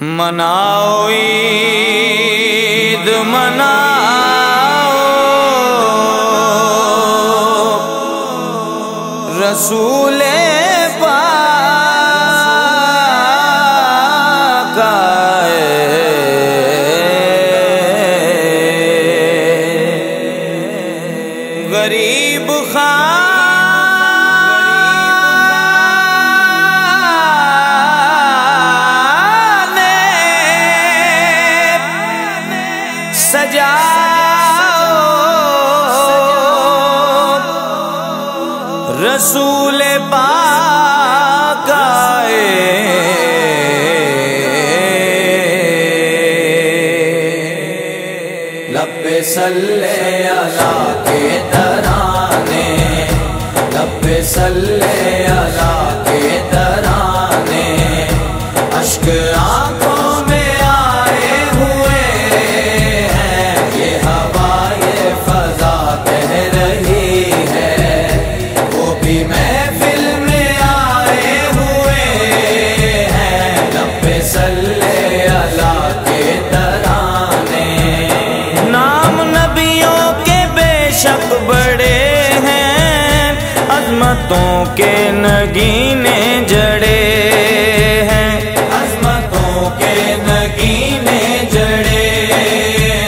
مناؤ عید مناؤ رسول پاک غریب خان سلے اللہ کے ترانے لب سلے اللہ کے ترانے اشک آنکھوں عظمتوں کے نگینے جڑے ہیں۔ عظمتوں کے نگینے جڑے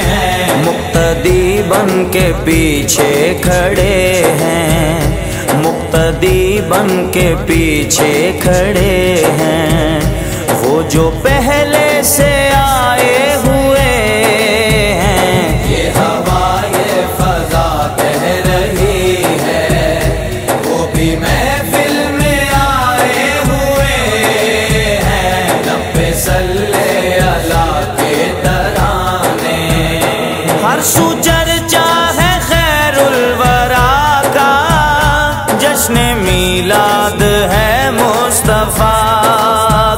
ہیں۔ مقتدی بن کے پیچھے کھڑے ہیں۔ مقتدی بن کے پیچھے کھڑے ہیں۔ وہ جو پہلے سے بھی محفل میں آئے ہوئے ہیں۔ لب سلے اللہ کے ترانے۔ ہر سو چرچا ہے خیر الورا کا۔ جشن میلاد ہے مصطفیٰ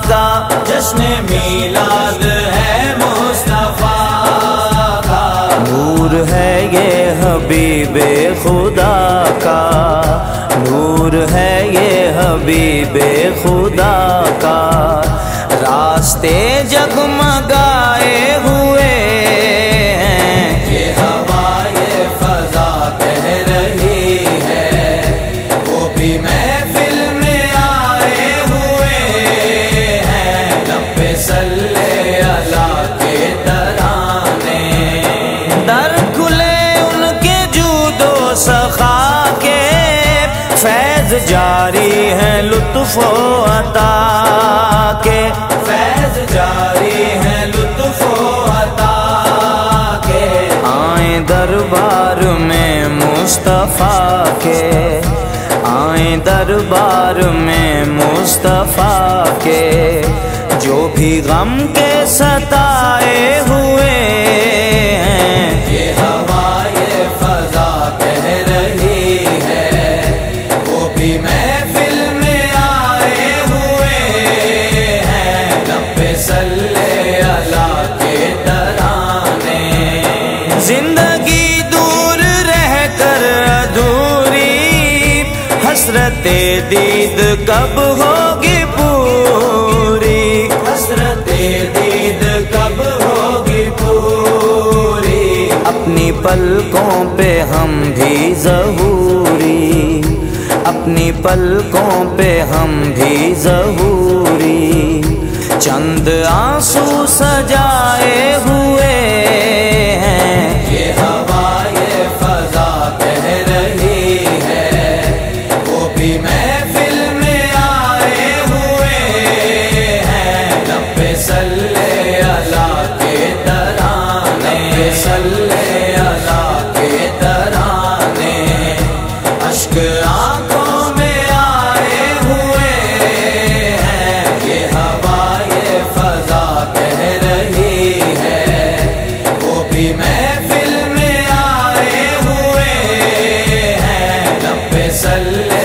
کا۔ جشن میلاد ہے مصطفیٰ کا۔ نور ہے یہ حبیب خدا کا۔ نور ہے یہ حبیب خدا کا۔ راستے جگمگائے فیض جاری ہے لطف و عطا کے۔ فیض جاری ہے لطف و عطا کے۔ آئیں دربار میں مصطفیٰ کے۔ آئیں دربار میں مصطفیٰ کے۔ جو بھی غم کے ستائے دید کب ہوگی پوری؟ حسرت دید کب ہوگی پوری؟ اپنی پلکوں پہ ہم بھی ظہوری۔ اپنی پلکوں پہ ہم بھی ظہوری۔ چند آنسو سجائے salli